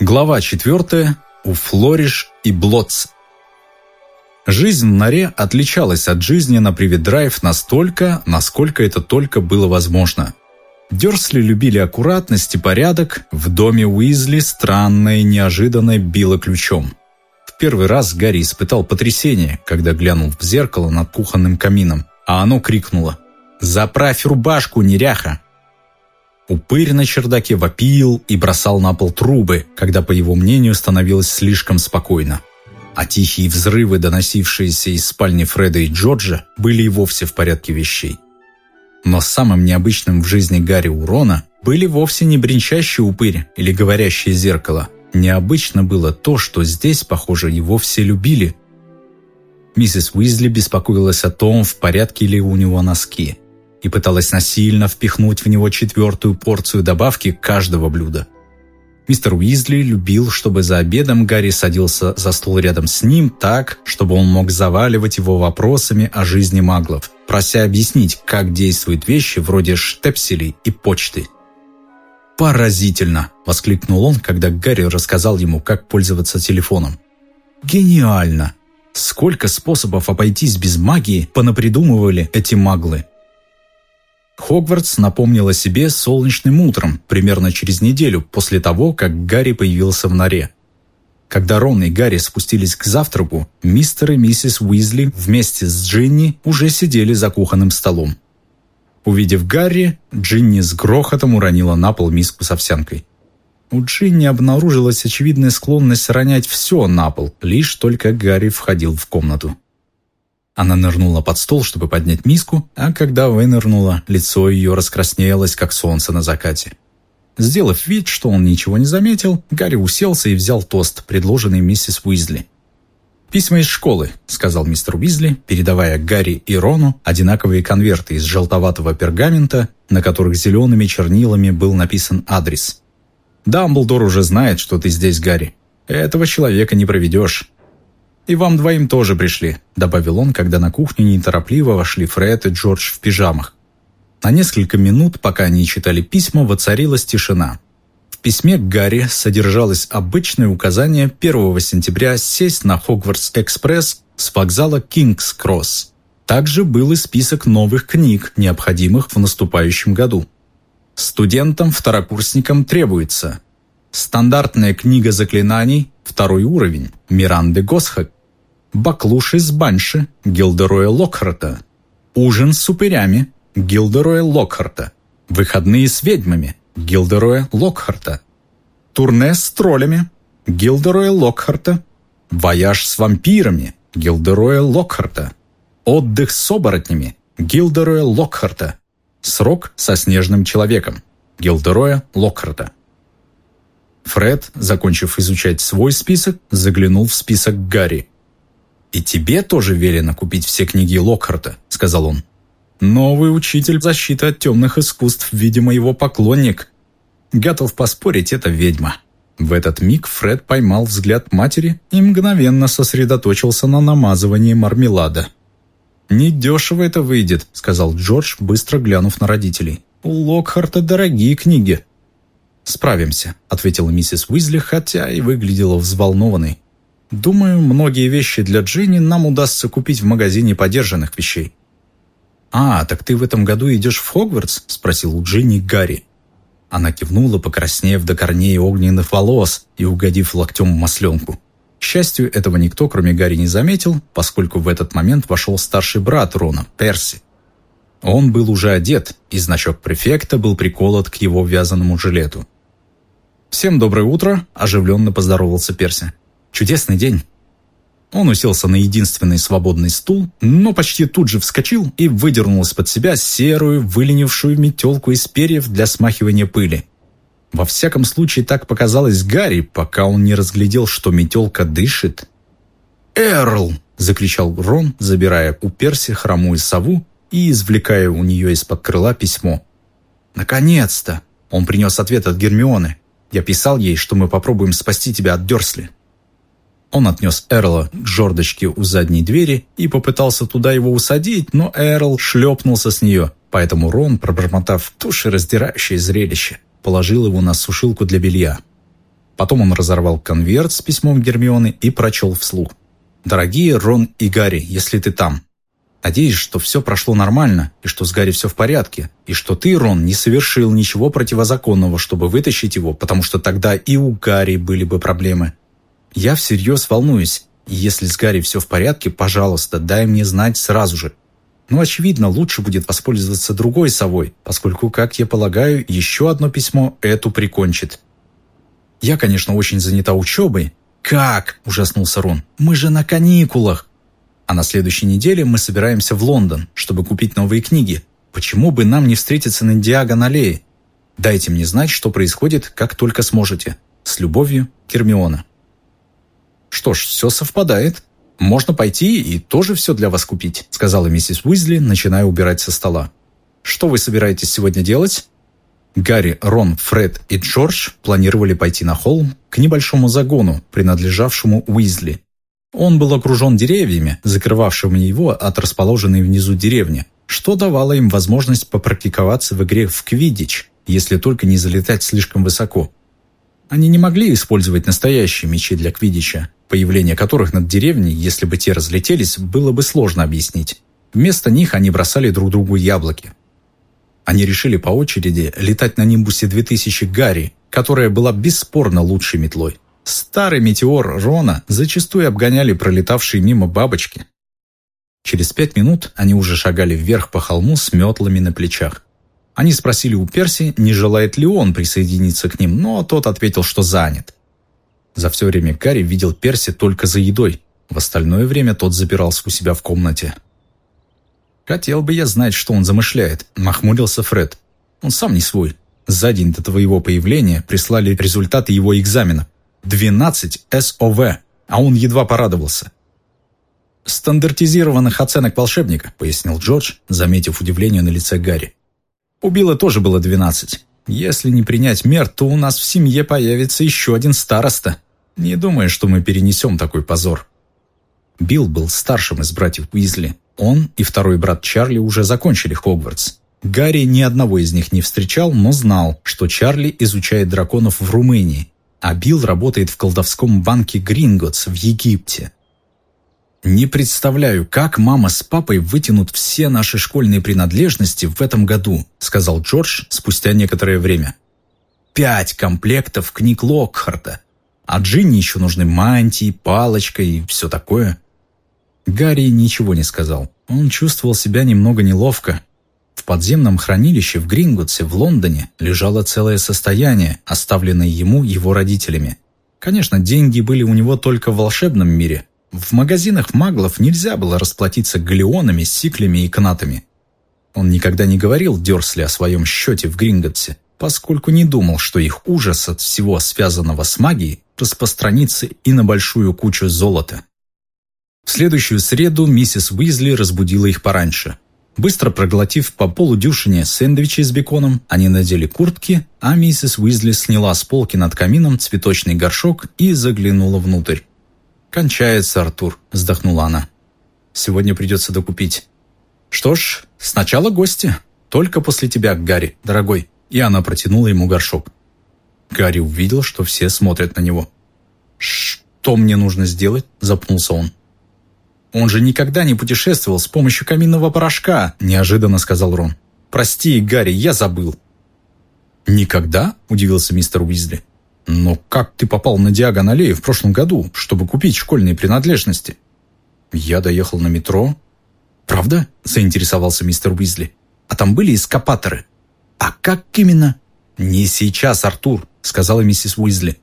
Глава 4. У Флориш и Блотс. Жизнь в норе отличалась от жизни на Привет-Драйв настолько, насколько это только было возможно. Дёрсли любили аккуратность и порядок, в доме Уизли странное и неожиданное било ключом. В первый раз Гарри испытал потрясение, когда глянул в зеркало над кухонным камином, а оно крикнуло «Заправь рубашку, неряха!» Упырь на чердаке вопил и бросал на пол трубы, когда, по его мнению, становилось слишком спокойно. А тихие взрывы, доносившиеся из спальни Фреда и Джорджа, были и вовсе в порядке вещей. Но самым необычным в жизни Гарри Урона были вовсе не бренчащий упырь или говорящее зеркало. Необычно было то, что здесь, похоже, его все любили. Миссис Уизли беспокоилась о том, в порядке ли у него носки – и пыталась насильно впихнуть в него четвертую порцию добавки каждого блюда. Мистер Уизли любил, чтобы за обедом Гарри садился за стол рядом с ним так, чтобы он мог заваливать его вопросами о жизни маглов, прося объяснить, как действуют вещи вроде штепселей и почты. «Поразительно!» – воскликнул он, когда Гарри рассказал ему, как пользоваться телефоном. «Гениально! Сколько способов обойтись без магии понапридумывали эти маглы!» Хогвартс напомнил о себе солнечным утром, примерно через неделю после того, как Гарри появился в норе. Когда Рон и Гарри спустились к завтраку, мистер и миссис Уизли вместе с Джинни уже сидели за кухонным столом. Увидев Гарри, Джинни с грохотом уронила на пол миску с овсянкой. У Джинни обнаружилась очевидная склонность ронять все на пол, лишь только Гарри входил в комнату. Она нырнула под стол, чтобы поднять миску, а когда вынырнула, лицо ее раскраснелось, как солнце на закате. Сделав вид, что он ничего не заметил, Гарри уселся и взял тост, предложенный миссис Уизли. «Письма из школы», — сказал мистер Уизли, передавая Гарри и Рону одинаковые конверты из желтоватого пергамента, на которых зелеными чернилами был написан адрес. «Дамблдор уже знает, что ты здесь, Гарри. Этого человека не проведешь. «И вам двоим тоже пришли», – добавил он, когда на кухню неторопливо вошли Фред и Джордж в пижамах. На несколько минут, пока они читали письма, воцарилась тишина. В письме к Гарри содержалось обычное указание 1 сентября сесть на Хогвартс-экспресс с вокзала Кингс-Кросс. Также был и список новых книг, необходимых в наступающем году. Студентам-второкурсникам требуется стандартная книга заклинаний, второй уровень, Миранды Госхак, Баклуш из Банши Гилдероя Локхарта, Ужин с упырями Гилдероя Локхарта, Выходные с ведьмами Гилдероя Локхарта, Турне с троллями Гилдероя Локхарта, Вояж с вампирами Гилдероя Локхарта, Отдых с оборотнями Гилдероя Локхарта, Срок со снежным человеком Гилдероя Локхарта. Фред, закончив изучать свой список, заглянул в список Гарри – «И тебе тоже велено купить все книги Локхарта», — сказал он. «Новый учитель защиты от темных искусств, видимо, его поклонник. Готов поспорить, это ведьма». В этот миг Фред поймал взгляд матери и мгновенно сосредоточился на намазывании мармелада. «Недешево это выйдет», — сказал Джордж, быстро глянув на родителей. «У Локхарта дорогие книги». «Справимся», — ответила миссис Уизли, хотя и выглядела взволнованной. Думаю, многие вещи для Джинни нам удастся купить в магазине подержанных вещей. «А, так ты в этом году идешь в Хогвартс?» – спросил у Джинни Гарри. Она кивнула, покраснев до корней огненных волос и угодив локтем в масленку. К счастью, этого никто, кроме Гарри, не заметил, поскольку в этот момент вошел старший брат Рона, Перси. Он был уже одет, и значок префекта был приколот к его вязаному жилету. «Всем доброе утро!» – оживленно поздоровался Перси. Чудесный день. Он уселся на единственный свободный стул, но почти тут же вскочил и выдернул из-под себя серую, выленившую метелку из перьев для смахивания пыли. Во всяком случае, так показалось Гарри, пока он не разглядел, что метелка дышит. «Эрл!» – закричал Рон, забирая у Перси хромую сову и извлекая у нее из-под крыла письмо. «Наконец-то!» – он принес ответ от Гермионы. «Я писал ей, что мы попробуем спасти тебя от Дерсли». Он отнес Эрла к жердочке у задней двери и попытался туда его усадить, но Эрл шлепнулся с нее, поэтому Рон, пробормотав раздирающее зрелище, положил его на сушилку для белья. Потом он разорвал конверт с письмом Гермионы и прочел вслух. «Дорогие Рон и Гарри, если ты там, Надеюсь, что все прошло нормально, и что с Гарри все в порядке, и что ты, Рон, не совершил ничего противозаконного, чтобы вытащить его, потому что тогда и у Гарри были бы проблемы. Я всерьез волнуюсь, и если с Гарри все в порядке, пожалуйста, дай мне знать сразу же. Но, очевидно, лучше будет воспользоваться другой совой, поскольку, как я полагаю, еще одно письмо эту прикончит. Я, конечно, очень занята учебой. «Как?» – ужаснулся Рон. «Мы же на каникулах!» А на следующей неделе мы собираемся в Лондон, чтобы купить новые книги. Почему бы нам не встретиться на Диагон-аллее? Дайте мне знать, что происходит, как только сможете. С любовью, Кермиона. Что ж, все совпадает. Можно пойти и тоже все для вас купить, сказала миссис Уизли, начиная убирать со стола. Что вы собираетесь сегодня делать? Гарри, Рон, Фред и Джордж планировали пойти на холм к небольшому загону, принадлежавшему Уизли, он был окружен деревьями, закрывавшими его от расположенной внизу деревни, что давало им возможность попрактиковаться в игре в квиддич, если только не залетать слишком высоко. Они не могли использовать настоящие мечи для квиддича, появление которых над деревней, если бы те разлетелись, было бы сложно объяснить. Вместо них они бросали друг другу яблоки. Они решили по очереди летать на Нимбусе 2000 Гарри, которая была бесспорно лучшей метлой. Старый метеор Рона зачастую обгоняли пролетавшие мимо бабочки. Через пять минут они уже шагали вверх по холму с метлами на плечах. Они спросили у Перси, не желает ли он присоединиться к ним, но тот ответил, что занят. За все время Гарри видел Перси только за едой. В остальное время тот запирался у себя в комнате. «Хотел бы я знать, что он замышляет», – нахмурился Фред. «Он сам не свой. За день до твоего появления прислали результаты его экзамена. 12 СОВ, а он едва порадовался. «Стандартизированных оценок волшебника», — пояснил Джордж, заметив удивление на лице Гарри. «У Билла тоже было 12. Если не принять мер, то у нас в семье появится еще один староста. Не думаю, что мы перенесем такой позор». Билл был старшим из братьев Уизли. Он и второй брат Чарли уже закончили Хогвартс. Гарри ни одного из них не встречал, но знал, что Чарли изучает драконов в Румынии а Билл работает в колдовском банке Гринготс в Египте. Не представляю, как мама с папой вытянут все наши школьные принадлежности в этом году, сказал Джордж спустя некоторое время. Пять комплектов книг Локхарта. А Джинни еще нужны мантии, палочка и все такое. Гарри ничего не сказал. Он чувствовал себя немного неловко, в подземном хранилище в Гринготсе в Лондоне лежало целое состояние, оставленное ему его родителями. Конечно, деньги были у него только в волшебном мире. В магазинах маглов нельзя было расплатиться галеонами, сиклями и канатами. Он никогда не говорил Дёрсли о своем счете в Гринготсе, поскольку не думал, что их ужас от всего связанного с магией распространится и на большую кучу золота. В следующую среду миссис Уизли разбудила их пораньше – Быстро проглотив по полудюшине сэндвичи с беконом, они надели куртки, а миссис Уизли сняла с полки над камином цветочный горшок и заглянула внутрь. «Кончается, Артур», – вздохнула она. «Сегодня придется докупить». «Что ж, сначала гости. Только после тебя, Гарри, дорогой». И она протянула ему горшок. Гарри увидел, что все смотрят на него. «Что мне нужно сделать?» – запнулся он. «Он же никогда не путешествовал с помощью каминного порошка», – неожиданно сказал Рон. «Прости, Гарри, я забыл». «Никогда?» – удивился мистер Уизли. «Но как ты попал на Диагон-аллею в прошлом году, чтобы купить школьные принадлежности?» «Я доехал на метро». «Правда?» – заинтересовался мистер Уизли. «А там были эскапаторы?» «А как именно?» «Не сейчас, Артур», – сказала миссис Уизли.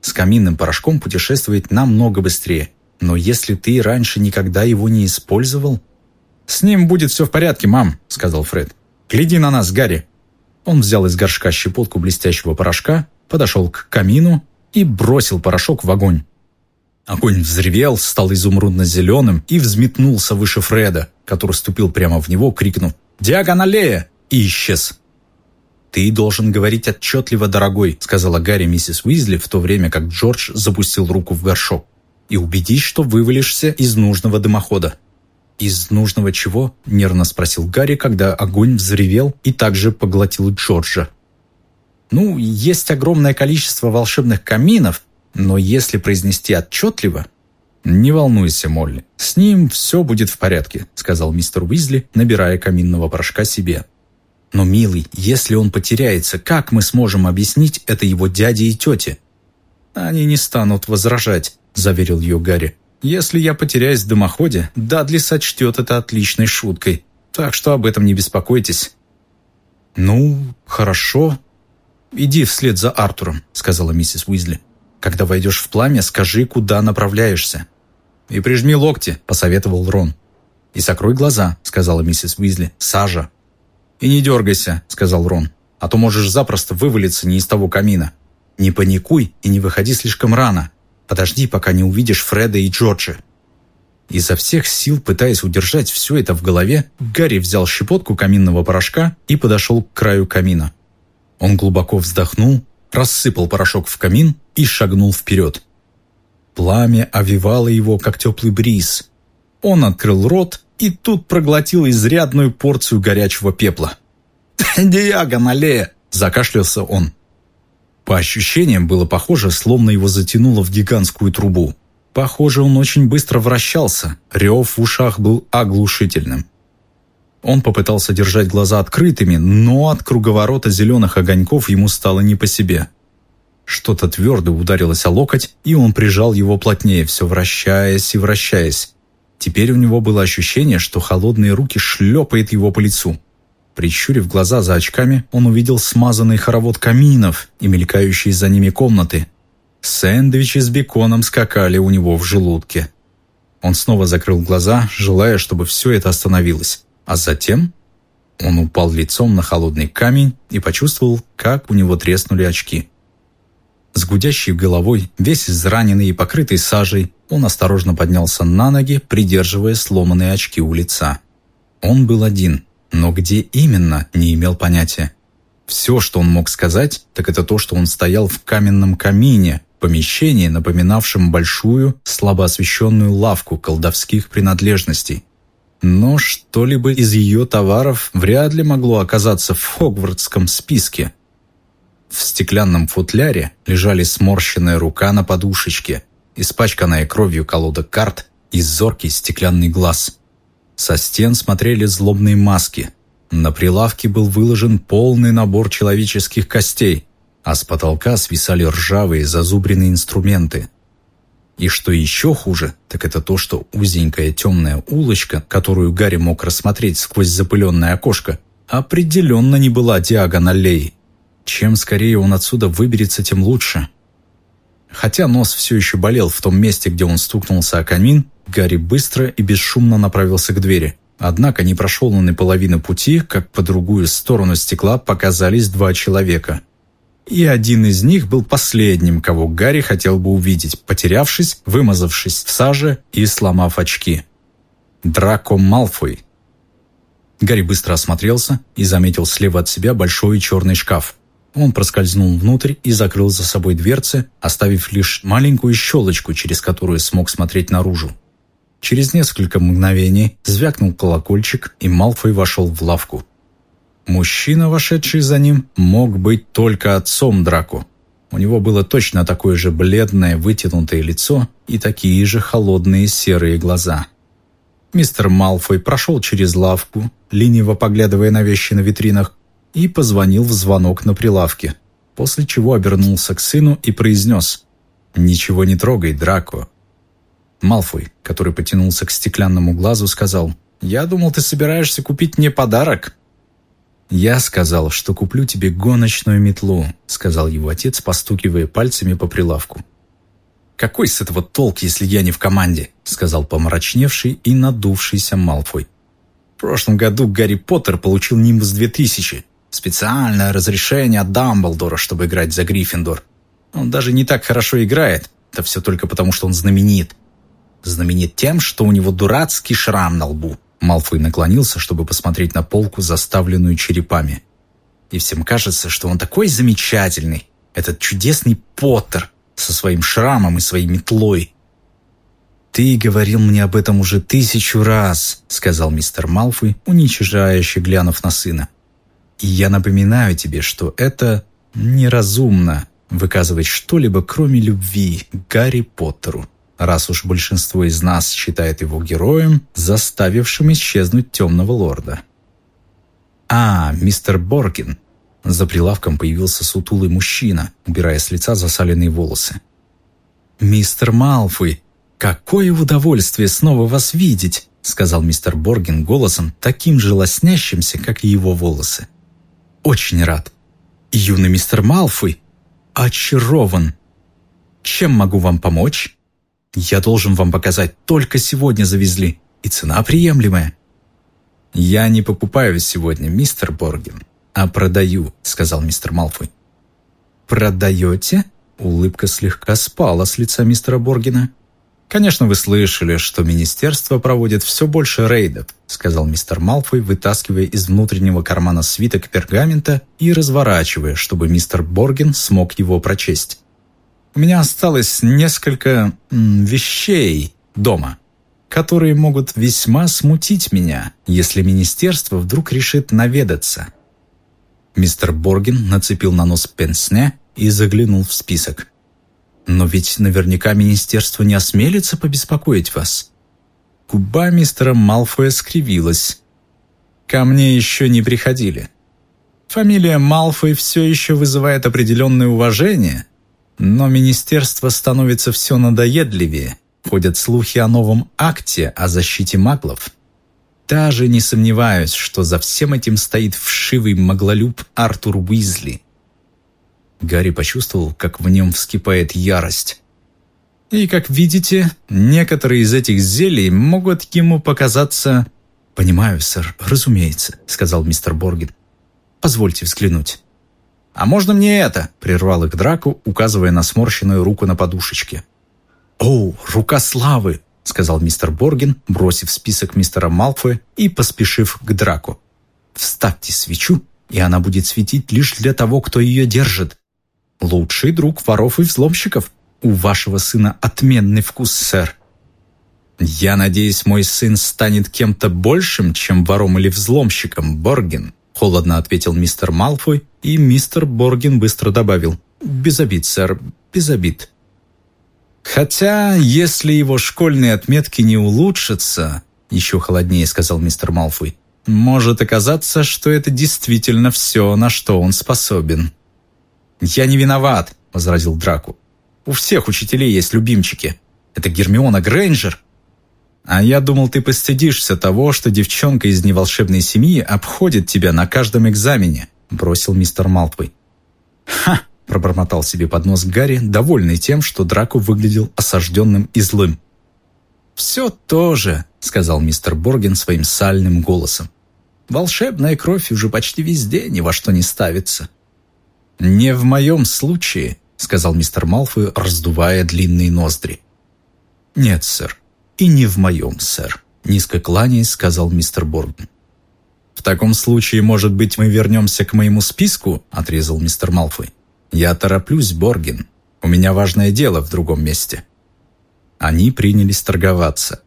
«С каминным порошком путешествовать намного быстрее. Но если ты раньше никогда его не использовал...» «С ним будет все в порядке, мам», — сказал Фред. «Гляди на нас, Гарри». Он взял из горшка щепотку блестящего порошка, подошел к камину и бросил порошок в огонь. Огонь взревел, стал изумрудно-зеленым и взметнулся выше Фреда, который ступил прямо в него, крикнув «Диагоналея!» и исчез. «Ты должен говорить отчетливо, дорогой», — сказала Гарри миссис Уизли, в то время как Джордж запустил руку в горшок и убедись, что вывалишься из нужного дымохода». «Из нужного чего?» – нервно спросил Гарри, когда огонь взревел и также поглотил Джорджа. Ну, есть огромное количество волшебных каминов, но если произнести отчетливо... «Не волнуйся, Молли, с ним все будет в порядке», сказал мистер Уизли, набирая каминного порошка себе. «Но, милый, если он потеряется, как мы сможем объяснить это его дяде и тете?» «Они не станут возражать», – заверил ее Гарри. «Если я потеряюсь в дымоходе, Дадли сочтет это отличной шуткой, так что об этом не беспокойтесь». «Ну, хорошо. Иди вслед за Артуром», – сказала миссис Уизли. «Когда войдешь в пламя, скажи, куда направляешься». «И прижми локти», – посоветовал Рон. «И закрой глаза», – сказала миссис Уизли. «Сажа». «И не дергайся», – сказал Рон, «а то можешь запросто вывалиться не из того камина. Не паникуй и не выходи слишком рано. Подожди, пока не увидишь Фреда и Джорджа». Изо всех сил, пытаясь удержать все это в голове, Гарри взял щепотку каминного порошка и подошел к краю камина. Он глубоко вздохнул, рассыпал порошок в камин и шагнул вперед. Пламя овивало его, как теплый бриз. Он открыл рот и тут проглотил изрядную порцию горячего пепла. «Диагонале!» – закашлялся он. По ощущениям было похоже, словно его затянуло в гигантскую трубу. Похоже, он очень быстро вращался, рев в ушах был оглушительным. Он попытался держать глаза открытыми, но от круговорота зеленых огоньков ему стало не по себе. Что-то твердо ударилось о локоть, и он прижал его плотнее, все вращаясь и вращаясь. Теперь у него было ощущение, что холодные руки шлепают его по лицу. Прищурив глаза за очками, он увидел смазанный хоровод каминов и мелькающие за ними комнаты. Сэндвичи с беконом скакали у него в желудке. Он снова закрыл глаза, желая, чтобы все это остановилось. А затем он упал лицом на холодный камень и почувствовал, как у него треснули очки. С гудящей головой, весь израненный и покрытый сажей, он осторожно поднялся на ноги, придерживая сломанные очки у лица. Он был один, но где именно, не имел понятия. Все, что он мог сказать, так это то, что он стоял в каменном камине, помещении, напоминавшем большую, слабо освещенную лавку колдовских принадлежностей. Но что-либо из ее товаров вряд ли могло оказаться в Хогвартском списке. В стеклянном футляре лежали сморщенная рука на подушечке, испачканная кровью колода карт и зоркий стеклянный глаз – со стен смотрели злобные маски. На прилавке был выложен полный набор человеческих костей, а с потолка свисали ржавые зазубренные инструменты. И что еще хуже, так это то, что узенькая темная улочка, которую Гарри мог рассмотреть сквозь запыленное окошко, определенно не была диагоналлеей. Чем скорее он отсюда выберется, тем лучше. Хотя нос все еще болел в том месте, где он стукнулся о камин, Гарри быстро и бесшумно направился к двери. Однако не прошел он и половины пути, как по другую сторону стекла показались два человека. И один из них был последним, кого Гарри хотел бы увидеть, потерявшись, вымазавшись в саже и сломав очки. Драко Малфой. Гарри быстро осмотрелся и заметил слева от себя большой черный шкаф. Он проскользнул внутрь и закрыл за собой дверцы, оставив лишь маленькую щелочку, через которую смог смотреть наружу. Через несколько мгновений звякнул колокольчик, и Малфой вошел в лавку. Мужчина, вошедший за ним, мог быть только отцом Драку. У него было точно такое же бледное, вытянутое лицо и такие же холодные серые глаза. Мистер Малфой прошел через лавку, лениво поглядывая на вещи на витринах, и позвонил в звонок на прилавке, после чего обернулся к сыну и произнес «Ничего не трогай, Драко, Малфой, который потянулся к стеклянному глазу, сказал, «Я думал, ты собираешься купить мне подарок». «Я сказал, что куплю тебе гоночную метлу», — сказал его отец, постукивая пальцами по прилавку. «Какой с этого толк, если я не в команде?» — сказал помрачневший и надувшийся Малфой. «В прошлом году Гарри Поттер получил Нимбус 2000. Специальное разрешение от Дамблдора, чтобы играть за Гриффиндор. Он даже не так хорошо играет. Это все только потому, что он знаменит знаменит тем, что у него дурацкий шрам на лбу. Малфой наклонился, чтобы посмотреть на полку, заставленную черепами. И всем кажется, что он такой замечательный, этот чудесный Поттер со своим шрамом и своей метлой. «Ты говорил мне об этом уже тысячу раз», — сказал мистер Малфой, уничижающе глянув на сына. «И я напоминаю тебе, что это неразумно выказывать что-либо, кроме любви Гарри Поттеру, раз уж большинство из нас считает его героем, заставившим исчезнуть темного лорда. «А, мистер Боркин!» За прилавком появился сутулый мужчина, убирая с лица засаленные волосы. «Мистер Малфой, какое удовольствие снова вас видеть!» сказал мистер Боргин голосом, таким же лоснящимся, как и его волосы. «Очень рад. Юный мистер Малфой очарован. Чем могу вам помочь? Я должен вам показать, только сегодня завезли, и цена приемлемая». «Я не покупаю сегодня, мистер Боргин, а продаю», — сказал мистер Малфой. «Продаете?» Улыбка слегка спала с лица мистера Боргина. «Конечно, вы слышали, что министерство проводит все больше рейдов», сказал мистер Малфой, вытаскивая из внутреннего кармана свиток пергамента и разворачивая, чтобы мистер Боргин смог его прочесть. «У меня осталось несколько вещей дома, которые могут весьма смутить меня, если министерство вдруг решит наведаться». Мистер Боргин нацепил на нос пенсне и заглянул в список. Но ведь наверняка министерство не осмелится побеспокоить вас. Губа мистера Малфоя скривилась. Ко мне еще не приходили. Фамилия Малфой все еще вызывает определенное уважение, но министерство становится все надоедливее. Ходят слухи о новом акте о защите маглов. Даже не сомневаюсь, что за всем этим стоит вшивый маглолюб Артур Уизли. Гарри почувствовал, как в нем вскипает ярость. И, как видите, некоторые из этих зелий могут ему показаться... «Понимаю, сэр, разумеется», — сказал мистер Боргин. «Позвольте взглянуть». «А можно мне это?» — прервал их драку, указывая на сморщенную руку на подушечке. «О, рука славы!» — сказал мистер Боргин, бросив список мистера Малфоя и поспешив к драку. «Вставьте свечу, и она будет светить лишь для того, кто ее держит. Лучший друг воров и взломщиков. У вашего сына отменный вкус, сэр. Я надеюсь, мой сын станет кем-то большим, чем вором или взломщиком, Боргин, холодно ответил мистер Малфой, и мистер Боргин быстро добавил. Без обид, сэр, без обид. Хотя, если его школьные отметки не улучшатся, еще холоднее сказал мистер Малфой, может оказаться, что это действительно все, на что он способен. «Я не виноват», — возразил Драку. «У всех учителей есть любимчики. Это Гермиона Грейнджер». «А я думал, ты постыдишься того, что девчонка из неволшебной семьи обходит тебя на каждом экзамене», — бросил мистер Малтвей. «Ха!» — пробормотал себе под нос Гарри, довольный тем, что Драку выглядел осажденным и злым. «Все то же», — сказал мистер Борген своим сальным голосом. «Волшебная кровь уже почти везде ни во что не ставится. «Не в моем случае», — сказал мистер Малфой, раздувая длинные ноздри. «Нет, сэр, и не в моем, сэр», — низко кланяясь, сказал мистер Боргн. «В таком случае, может быть, мы вернемся к моему списку?» — отрезал мистер Малфой. «Я тороплюсь, Боргин. У меня важное дело в другом месте». Они принялись торговаться.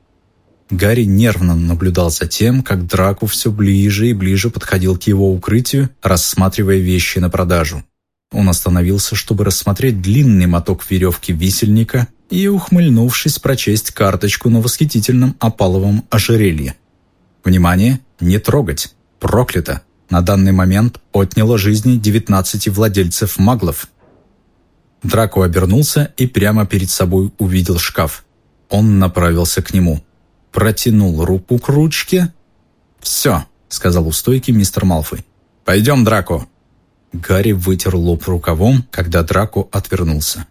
Гарри нервно наблюдал за тем, как Драку все ближе и ближе подходил к его укрытию, рассматривая вещи на продажу. Он остановился, чтобы рассмотреть длинный моток веревки висельника и, ухмыльнувшись, прочесть карточку на восхитительном опаловом ожерелье. «Внимание! Не трогать! Проклято! На данный момент отняло жизни 19 владельцев маглов». Драко обернулся и прямо перед собой увидел шкаф. Он направился к нему. Протянул руку к ручке. «Все», — сказал у стойки мистер Малфой. «Пойдем, Драко, Гарри вытер лоб рукавом, когда Драко отвернулся.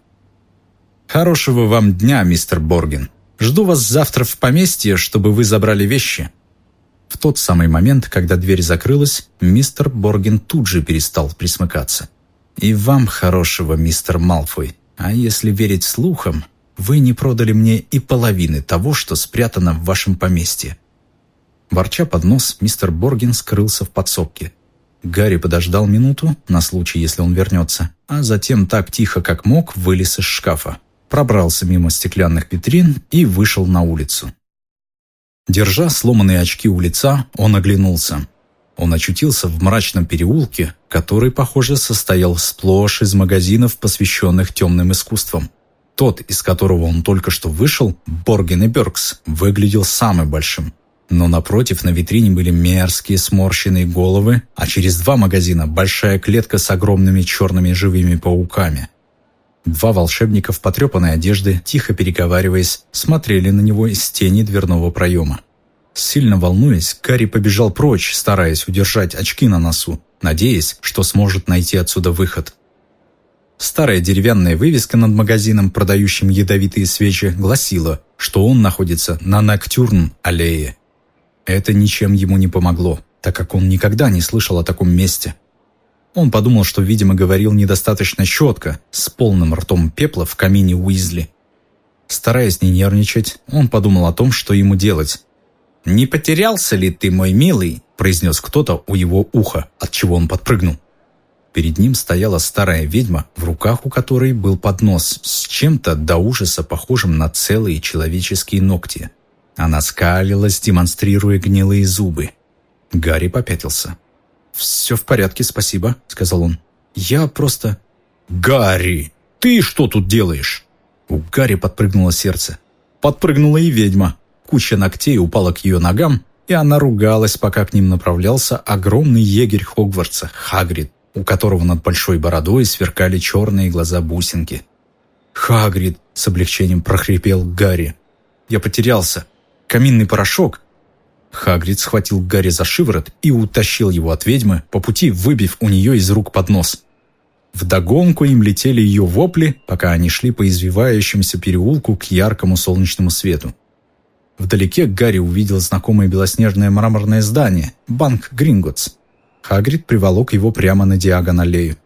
«Хорошего вам дня, мистер Борген. Жду вас завтра в поместье, чтобы вы забрали вещи». В тот самый момент, когда дверь закрылась, мистер Борген тут же перестал присмыкаться. «И вам хорошего, мистер Малфой. А если верить слухам, вы не продали мне и половины того, что спрятано в вашем поместье». Ворча под нос, мистер Борген скрылся в подсобке. Гарри подождал минуту, на случай, если он вернется, а затем так тихо, как мог, вылез из шкафа, пробрался мимо стеклянных витрин и вышел на улицу. Держа сломанные очки у лица, он оглянулся. Он очутился в мрачном переулке, который, похоже, состоял сплошь из магазинов, посвященных темным искусствам. Тот, из которого он только что вышел, Борген и Бергс, выглядел самым большим. Но напротив на витрине были мерзкие сморщенные головы, а через два магазина большая клетка с огромными черными живыми пауками. Два волшебника в потрепанной одежде, тихо переговариваясь, смотрели на него из тени дверного проема. Сильно волнуясь, Гарри побежал прочь, стараясь удержать очки на носу, надеясь, что сможет найти отсюда выход. Старая деревянная вывеска над магазином, продающим ядовитые свечи, гласила, что он находится на Ноктюрн-аллее. Это ничем ему не помогло, так как он никогда не слышал о таком месте. Он подумал, что, видимо, говорил недостаточно четко, с полным ртом пепла в камине Уизли. Стараясь не нервничать, он подумал о том, что ему делать. «Не потерялся ли ты, мой милый?» – произнес кто-то у его уха, от чего он подпрыгнул. Перед ним стояла старая ведьма, в руках у которой был поднос с чем-то до ужаса похожим на целые человеческие ногти. Она скалилась, демонстрируя гнилые зубы. Гарри попятился. «Все в порядке, спасибо», — сказал он. «Я просто...» «Гарри, ты что тут делаешь?» У Гарри подпрыгнуло сердце. Подпрыгнула и ведьма. Куча ногтей упала к ее ногам, и она ругалась, пока к ним направлялся огромный егерь Хогвартса, Хагрид, у которого над большой бородой сверкали черные глаза-бусинки. «Хагрид!» — с облегчением прохрипел Гарри. «Я потерялся каминный порошок. Хагрид схватил Гарри за шиворот и утащил его от ведьмы, по пути выбив у нее из рук поднос. Вдогонку им летели ее вопли, пока они шли по извивающемуся переулку к яркому солнечному свету. Вдалеке Гарри увидел знакомое белоснежное мраморное здание – банк Гринготс. Хагрид приволок его прямо на диагоналею.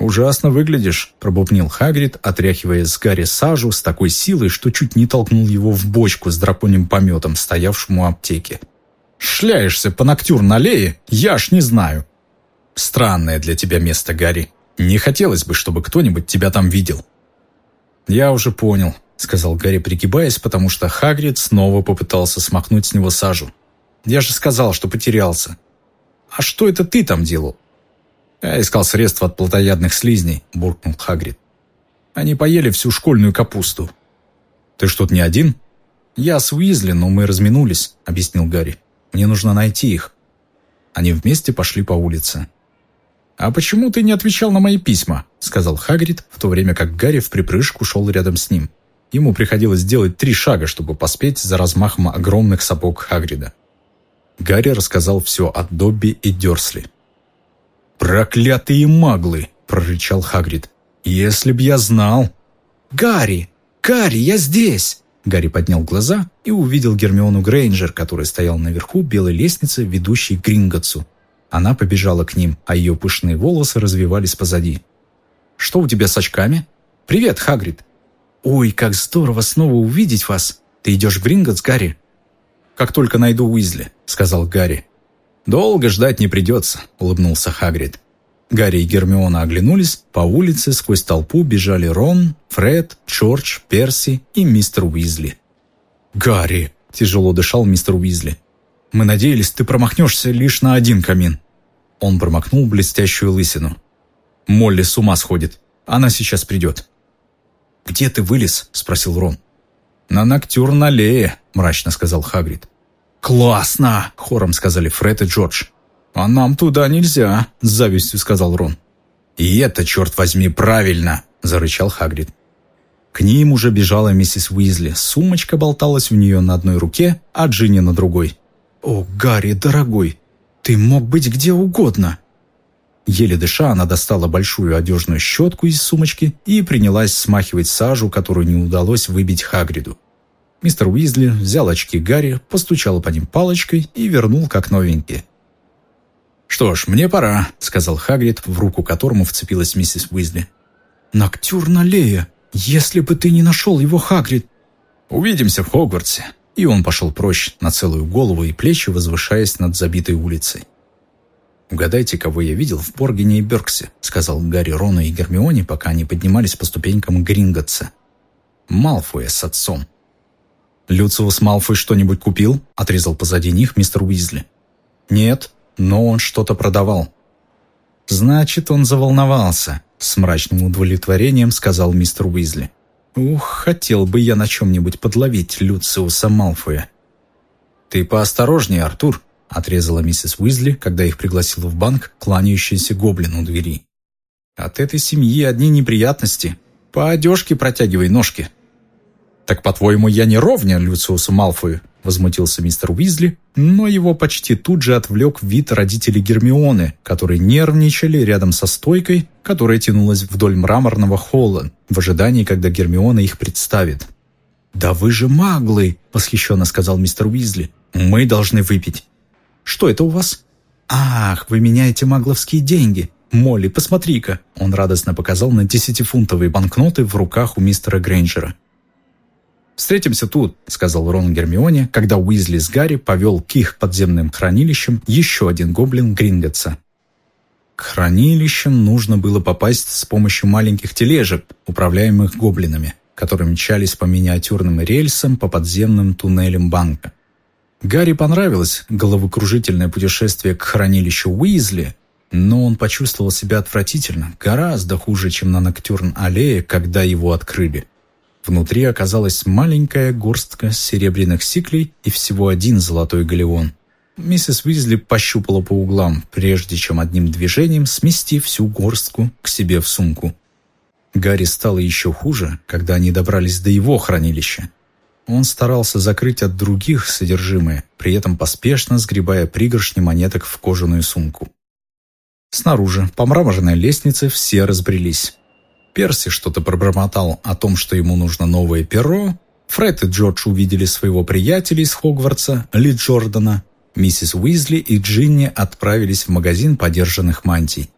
«Ужасно выглядишь», – пробубнил Хагрид, отряхивая с Гарри сажу с такой силой, что чуть не толкнул его в бочку с драконьим пометом, стоявшему у аптеки. «Шляешься по ноктюрн-аллее? Я ж не знаю». «Странное для тебя место, Гарри. Не хотелось бы, чтобы кто-нибудь тебя там видел». «Я уже понял», — сказал Гарри, пригибаясь, потому что Хагрид снова попытался смахнуть с него сажу. «Я же сказал, что потерялся». «А что это ты там делал?» «Я искал средства от плотоядных слизней», — буркнул Хагрид. «Они поели всю школьную капусту». «Ты что, не один?» «Я с Уизли, но мы разминулись», — объяснил Гарри. «Мне нужно найти их». Они вместе пошли по улице. «А почему ты не отвечал на мои письма?» — сказал Хагрид, в то время как Гарри в припрыжку шел рядом с ним. Ему приходилось делать три шага, чтобы поспеть за размахом огромных сапог Хагрида. Гарри рассказал все о Добби и Дерсли. «Проклятые маглы!» – прорычал Хагрид. «Если б я знал!» «Гарри! Гарри, я здесь!» Гарри поднял глаза и увидел Гермиону Грейнджер, который стоял наверху белой лестницы, ведущей к Гринготсу. Она побежала к ним, а ее пышные волосы развивались позади. «Что у тебя с очками?» «Привет, Хагрид!» «Ой, как здорово снова увидеть вас! Ты идешь в Гринготс, Гарри?» «Как только найду Уизли», — сказал Гарри. «Долго ждать не придется», — улыбнулся Хагрид. Гарри и Гермиона оглянулись, по улице сквозь толпу бежали Рон, Фред, Чорч, Перси и мистер Уизли. «Гарри!» – тяжело дышал мистер Уизли. «Мы надеялись, ты промахнешься лишь на один камин». Он промахнул блестящую лысину. «Молли с ума сходит. Она сейчас придет». «Где ты вылез?» – спросил Рон. «На Ноктюрн-аллее», – мрачно сказал Хагрид. «Классно!» – хором сказали Фред и Джордж. «А нам туда нельзя», – с завистью сказал Рон. «И это, черт возьми, правильно!» – зарычал Хагрид. К ним уже бежала миссис Уизли. Сумочка болталась у нее на одной руке, а Джинни на другой. «О, Гарри, дорогой, ты мог быть где угодно!» Еле дыша, она достала большую одежную щетку из сумочки и принялась смахивать сажу, которую не удалось выбить Хагриду. Мистер Уизли взял очки Гарри, постучал по ним палочкой и вернул как новенькие. «Что ж, мне пора», — сказал Хагрид, в руку которому вцепилась миссис Уизли. «Ноктюрна Лея! Если бы ты не нашел его, Хагрид!» «Увидимся в Хогвартсе!» И он пошел прочь на целую голову и плечи, возвышаясь над забитой улицей. «Угадайте, кого я видел в Боргене и Бергсе», — сказал Гарри Рону и Гермионе, пока они поднимались по ступенькам Гринготса. «Малфоя с отцом». «Люциус Малфой что-нибудь купил?» — отрезал позади них мистер Уизли. «Нет, но он что-то продавал. «Значит, он заволновался», — с мрачным удовлетворением сказал мистер Уизли. «Ух, хотел бы я на чем-нибудь подловить Люциуса Малфоя». «Ты поосторожнее, Артур», — отрезала миссис Уизли, когда их пригласила в банк кланяющийся гоблин у двери. «От этой семьи одни неприятности. По одежке протягивай ножки». «Так, по-твоему, я не ровня Люциусу Малфою?» — возмутился мистер Уизли, но его почти тут же отвлек вид родителей Гермионы, которые нервничали рядом со стойкой, которая тянулась вдоль мраморного холла, в ожидании, когда Гермиона их представит. «Да вы же маглы!» — восхищенно сказал мистер Уизли. «Мы должны выпить». «Что это у вас?» «Ах, вы меняете магловские деньги!» «Молли, посмотри-ка!» Он радостно показал на десятифунтовые банкноты в руках у мистера Грейнджера. «Встретимся тут», — сказал Рон Гермионе, когда Уизли с Гарри повел к их подземным хранилищам еще один гоблин Гринготса. К хранилищам нужно было попасть с помощью маленьких тележек, управляемых гоблинами, которые мчались по миниатюрным рельсам по подземным туннелям банка. Гарри понравилось головокружительное путешествие к хранилищу Уизли, но он почувствовал себя отвратительно, гораздо хуже, чем на Ноктюрн-аллее, когда его открыли. Внутри оказалась маленькая горстка серебряных сиклей и всего один золотой галеон. Миссис Уизли пощупала по углам, прежде чем одним движением смести всю горстку к себе в сумку. Гарри стало еще хуже, когда они добрались до его хранилища. Он старался закрыть от других содержимое, при этом поспешно сгребая пригоршни монеток в кожаную сумку. Снаружи, по мраморной лестнице, все разбрелись. Перси что-то пробормотал о том, что ему нужно новое перо. Фред и Джордж увидели своего приятеля из Хогвартса, Ли Джордана. Миссис Уизли и Джинни отправились в магазин подержанных мантий.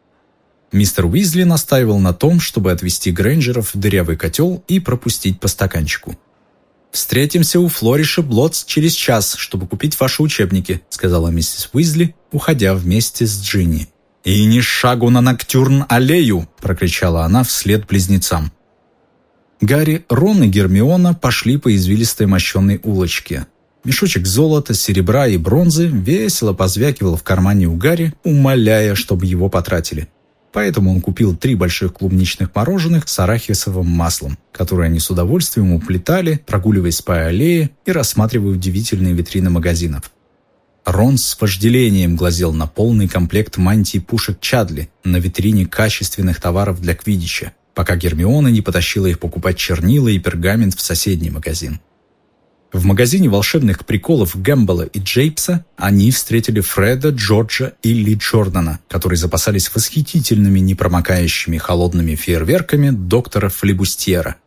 Мистер Уизли настаивал на том, чтобы отвезти Грейнджеров в дырявый котел и пропустить по стаканчику. «Встретимся у Флориша Блотс через час, чтобы купить ваши учебники», сказала миссис Уизли, уходя вместе с Джинни. «И ни шагу на Ноктюрн-аллею!» – прокричала она вслед близнецам. Гарри, Рон и Гермиона пошли по извилистой мощенной улочке. Мешочек золота, серебра и бронзы весело позвякивал в кармане у Гарри, умоляя, чтобы его потратили. Поэтому он купил три больших клубничных мороженых с арахисовым маслом, которые они с удовольствием уплетали, прогуливаясь по аллее и рассматривая удивительные витрины магазинов. Рон с вожделением глазел на полный комплект мантий пушек Чадли на витрине качественных товаров для Квидича, пока Гермиона не потащила их покупать чернила и пергамент в соседний магазин. В магазине волшебных приколов Гэмбела и Джейпса они встретили Фреда, Джорджа и Ли Джордана, которые запасались восхитительными непромокающими холодными фейерверками доктора Флебустьера –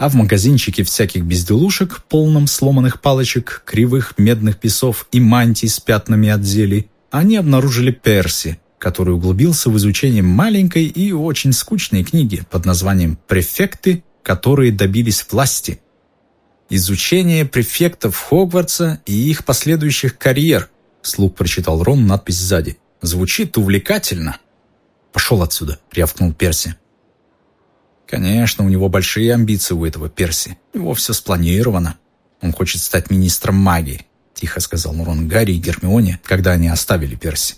а в магазинчике всяких безделушек, полном сломанных палочек, кривых медных песов и мантий с пятнами от зелий, они обнаружили Перси, который углубился в изучение маленькой и очень скучной книги под названием «Префекты, которые добились власти». «Изучение префектов Хогвартса и их последующих карьер», слух прочитал Рон надпись сзади. «Звучит увлекательно». «Пошел отсюда», — рявкнул Перси. Конечно, у него большие амбиции у этого Перси. Его все спланировано. Он хочет стать министром магии, тихо сказал Рон Гарри и Гермионе, когда они оставили Перси.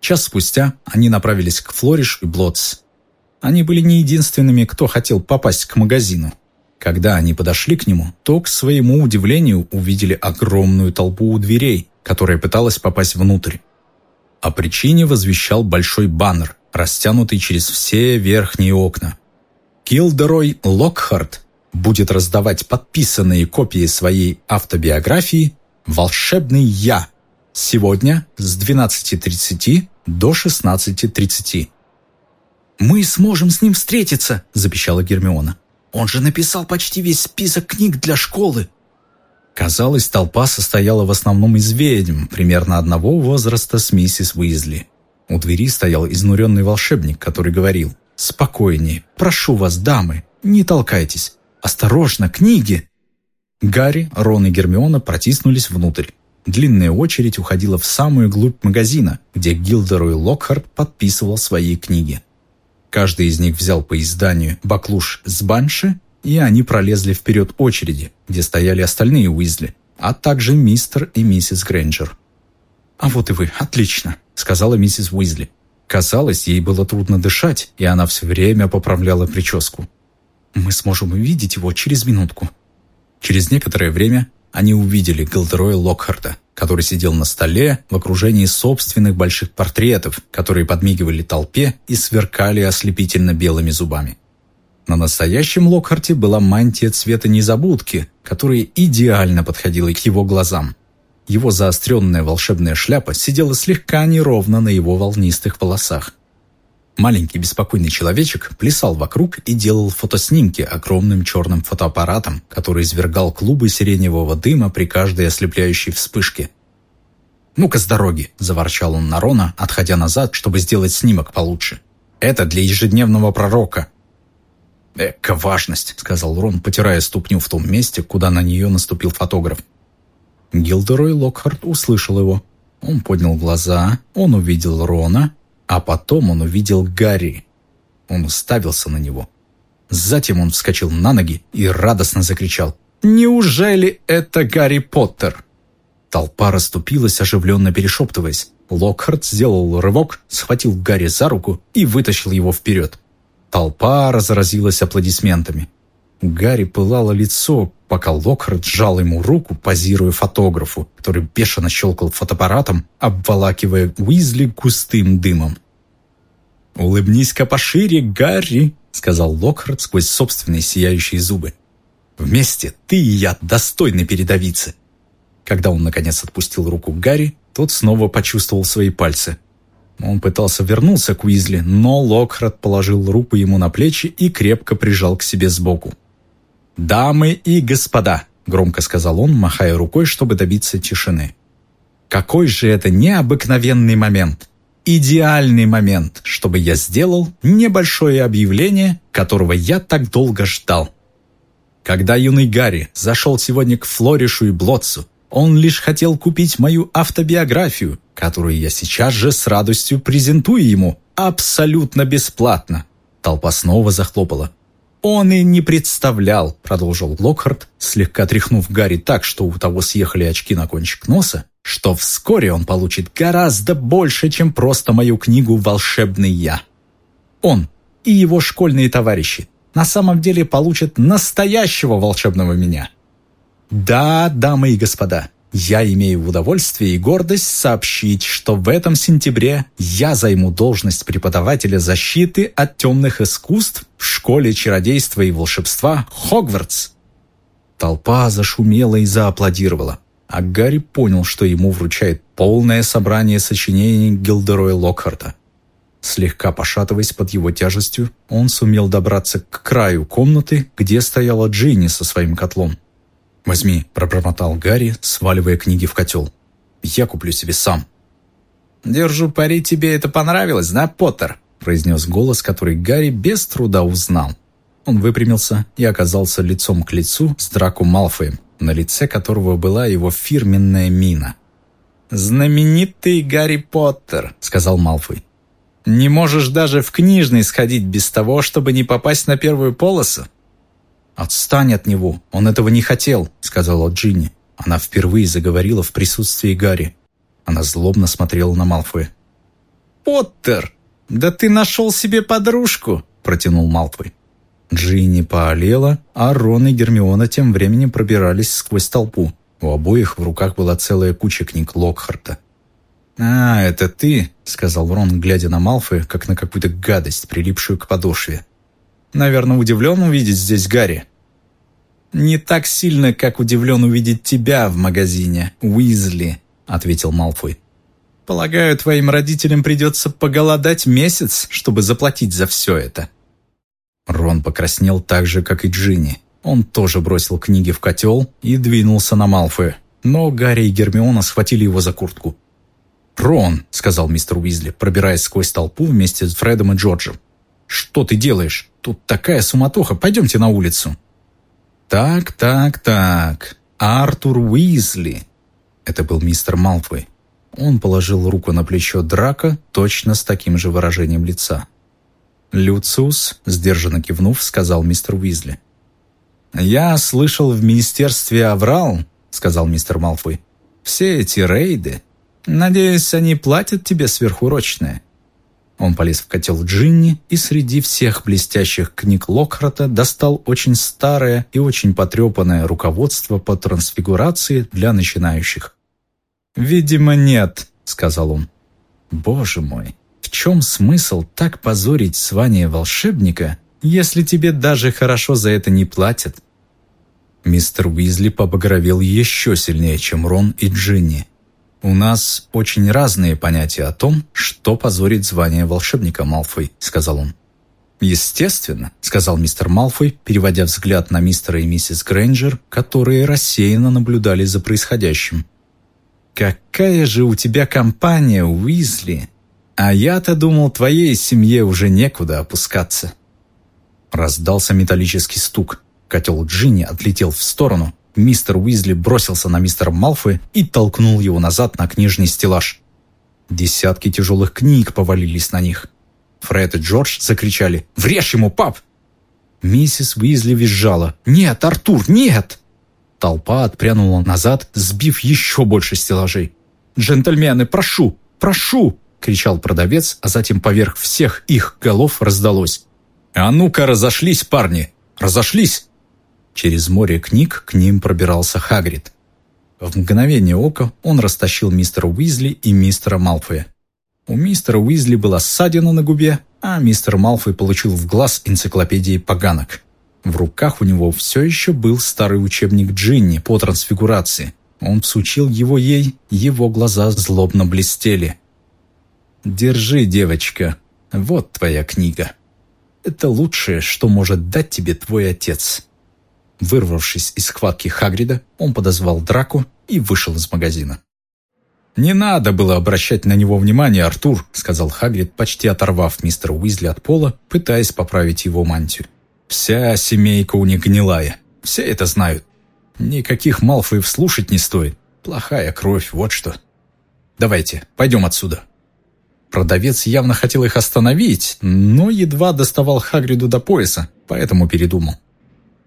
Час спустя они направились к Флориш и Блотс. Они были не единственными, кто хотел попасть к магазину. Когда они подошли к нему, то, к своему удивлению, увидели огромную толпу у дверей, которая пыталась попасть внутрь. О причине возвещал большой баннер, растянутый через все верхние окна, Килдерой Локхарт будет раздавать подписанные копии своей автобиографии «Волшебный я» сегодня с 12.30 до 16.30. «Мы сможем с ним встретиться», – запищала Гермиона. «Он же написал почти весь список книг для школы». Казалось, толпа состояла в основном из ведьм, примерно одного возраста с миссис Уизли. У двери стоял изнуренный волшебник, который говорил – «Спокойнее. Прошу вас, дамы, не толкайтесь. Осторожно, книги!» Гарри, Рон и Гермиона протиснулись внутрь. Длинная очередь уходила в самую глубь магазина, где Гилдерой Локхарт подписывал свои книги. Каждый из них взял по изданию «Баклуш с Банши», и они пролезли вперед очереди, где стояли остальные Уизли, а также мистер и миссис Грэнджер. «А вот и вы, отлично», — сказала миссис Уизли. Казалось, ей было трудно дышать, и она все время поправляла прическу. «Мы сможем увидеть его через минутку». Через некоторое время они увидели Галдероя Локхарта, который сидел на столе в окружении собственных больших портретов, которые подмигивали толпе и сверкали ослепительно белыми зубами. На настоящем Локхарте была мантия цвета незабудки, которая идеально подходила к его глазам. Его заостренная волшебная шляпа сидела слегка неровно на его волнистых волосах. Маленький беспокойный человечек плясал вокруг и делал фотоснимки огромным черным фотоаппаратом, который извергал клубы сиреневого дыма при каждой ослепляющей вспышке. «Ну-ка с дороги!» – заворчал он на Рона, отходя назад, чтобы сделать снимок получше. «Это для ежедневного пророка!» «Эка важность!» – сказал Рон, потирая ступню в том месте, куда на нее наступил фотограф. Гилдерой Локхарт услышал его. Он поднял глаза, он увидел Рона, а потом он увидел Гарри. Он уставился на него. Затем он вскочил на ноги и радостно закричал «Неужели это Гарри Поттер?» Толпа расступилась, оживленно перешептываясь. Локхарт сделал рывок, схватил Гарри за руку и вытащил его вперед. Толпа разразилась аплодисментами. Гарри пылало лицо, пока Локхарт сжал ему руку, позируя фотографу, который бешено щелкал фотоаппаратом, обволакивая Уизли густым дымом. «Улыбнись-ка пошире, Гарри!» — сказал Локхарт сквозь собственные сияющие зубы. «Вместе ты и я достойны передовицы!» Когда он, наконец, отпустил руку Гарри, тот снова почувствовал свои пальцы. Он пытался вернуться к Уизли, но Локхарт положил руку ему на плечи и крепко прижал к себе сбоку. «Дамы и господа», — громко сказал он, махая рукой, чтобы добиться тишины. «Какой же это необыкновенный момент! Идеальный момент, чтобы я сделал небольшое объявление, которого я так долго ждал. Когда юный Гарри зашел сегодня к Флоришу и Блотцу, он лишь хотел купить мою автобиографию, которую я сейчас же с радостью презентую ему абсолютно бесплатно». Толпа снова захлопала. «Он и не представлял», — продолжил Локхарт, слегка тряхнув Гарри так, что у того съехали очки на кончик носа, что вскоре он получит гораздо больше, чем просто мою книгу «Волшебный я». Он и его школьные товарищи на самом деле получат настоящего волшебного меня. Да, дамы и господа, я имею удовольствие и гордость сообщить, что в этом сентябре я займу должность преподавателя защиты от темных искусств в школе чародейства и волшебства Хогвартс. Толпа зашумела и зааплодировала, а Гарри понял, что ему вручает полное собрание сочинений Гилдероя Локхарта. Слегка пошатываясь под его тяжестью, он сумел добраться к краю комнаты, где стояла Джинни со своим котлом. «Возьми», – пробормотал Гарри, сваливая книги в котел. «Я куплю себе сам». «Держу пари, тебе это понравилось, да, Поттер?» – произнес голос, который Гарри без труда узнал. Он выпрямился и оказался лицом к лицу с Драку Малфоем, на лице которого была его фирменная мина. «Знаменитый Гарри Поттер», — сказал Малфой. «Не можешь даже в книжный сходить без того, чтобы не попасть на первую полосу?» «Отстань от него, он этого не хотел», — сказала Джинни. Она впервые заговорила в присутствии Гарри. Она злобно смотрела на Малфоя. «Поттер, да ты нашел себе подружку!» — протянул Малфой. Джинни поолела, а Рон и Гермиона тем временем пробирались сквозь толпу. У обоих в руках была целая куча книг Локхарта. «А, это ты?» — сказал Рон, глядя на Малфоя, как на какую-то гадость, прилипшую к подошве. Наверное, удивлен увидеть здесь Гарри. «Не так сильно, как удивлен увидеть тебя в магазине, Уизли», — ответил Малфой. «Полагаю, твоим родителям придется поголодать месяц, чтобы заплатить за все это». Рон покраснел так же, как и Джинни. Он тоже бросил книги в котел и двинулся на Малфоя. Но Гарри и Гермиона схватили его за куртку. «Рон», — сказал мистер Уизли, пробираясь сквозь толпу вместе с Фредом и Джорджем. «Что ты делаешь? Тут такая суматоха. Пойдемте на улицу». «Так, так, так. Артур Уизли». Это был мистер Малфой. Он положил руку на плечо Драка точно с таким же выражением лица. «Люциус», сдержанно кивнув, сказал мистер Уизли. «Я слышал в Министерстве Аврал», — сказал мистер Малфой. «Все эти рейды. Надеюсь, они платят тебе сверхурочное». Он полез в котел Джинни и среди всех блестящих книг Локхарта достал очень старое и очень потрепанное руководство по трансфигурации для начинающих. «Видимо, нет», — сказал он. «Боже мой, в чем смысл так позорить звание волшебника, если тебе даже хорошо за это не платят?» Мистер Уизли побагровел еще сильнее, чем Рон и Джинни. «У нас очень разные понятия о том, что позорит звание волшебника, Малфой», — сказал он. «Естественно», — сказал мистер Малфой, переводя взгляд на мистера и миссис Грэнджер, которые рассеянно наблюдали за происходящим. «Какая же у тебя компания, Уизли! А я-то думал, твоей семье уже некуда опускаться». Раздался металлический стук. Котел Джинни отлетел в сторону, Мистер Уизли бросился на мистера Малфоя и толкнул его назад на книжный стеллаж. Десятки тяжелых книг повалились на них. Фред и Джордж закричали «Врежь ему, пап!». Миссис Уизли визжала «Нет, Артур, нет!». Толпа отпрянула назад, сбив еще больше стеллажей. «Джентльмены, прошу, прошу!» — кричал продавец, а затем поверх всех их голов раздалось. «А ну-ка, разошлись, парни! Разошлись!» Через море книг к ним пробирался Хагрид. В мгновение ока он растащил мистера Уизли и мистера Малфоя. У мистера Уизли была ссадина на губе, а мистер Малфой получил в глаз энциклопедии поганок. В руках у него все еще был старый учебник Джинни по трансфигурации. Он всучил его ей, его глаза злобно блестели. «Держи, девочка, вот твоя книга. Это лучшее, что может дать тебе твой отец». Вырвавшись из схватки Хагрида, он подозвал Драку и вышел из магазина. «Не надо было обращать на него внимание, Артур», — сказал Хагрид, почти оторвав мистера Уизли от пола, пытаясь поправить его мантию. «Вся семейка у них гнилая. Все это знают. Никаких Малфоев слушать не стоит. Плохая кровь, вот что. Давайте, пойдем отсюда». Продавец явно хотел их остановить, но едва доставал Хагриду до пояса, поэтому передумал.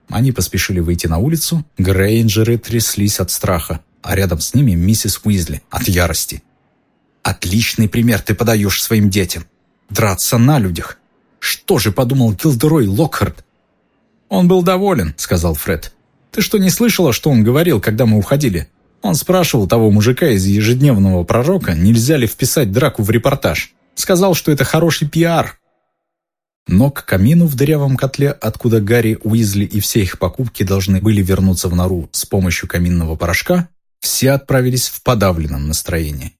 Они поспешили выйти на улицу, Грейнджеры тряслись от страха, а рядом с ними миссис Уизли от ярости. «Отличный пример ты подаешь своим детям. Драться на людях. Что же подумал Гилдерой Локхард?» «Он был доволен», — сказал Фред. «Ты что, не слышала, что он говорил, когда мы уходили? Он спрашивал того мужика из ежедневного пророка, нельзя ли вписать драку в репортаж. Сказал, что это хороший пиар, но к камину в дырявом котле, откуда Гарри, Уизли и все их покупки должны были вернуться в нору с помощью каминного порошка, все отправились в подавленном настроении.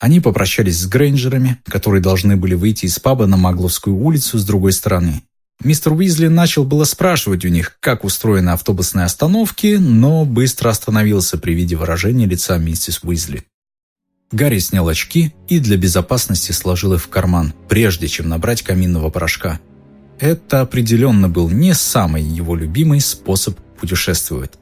Они попрощались с Грейнджерами, которые должны были выйти из паба на Магловскую улицу с другой стороны. Мистер Уизли начал было спрашивать у них, как устроены автобусные остановки, но быстро остановился при виде выражения лица миссис Уизли. Гарри снял очки и для безопасности сложил их в карман, прежде чем набрать каминного порошка. Это определенно был не самый его любимый способ путешествовать.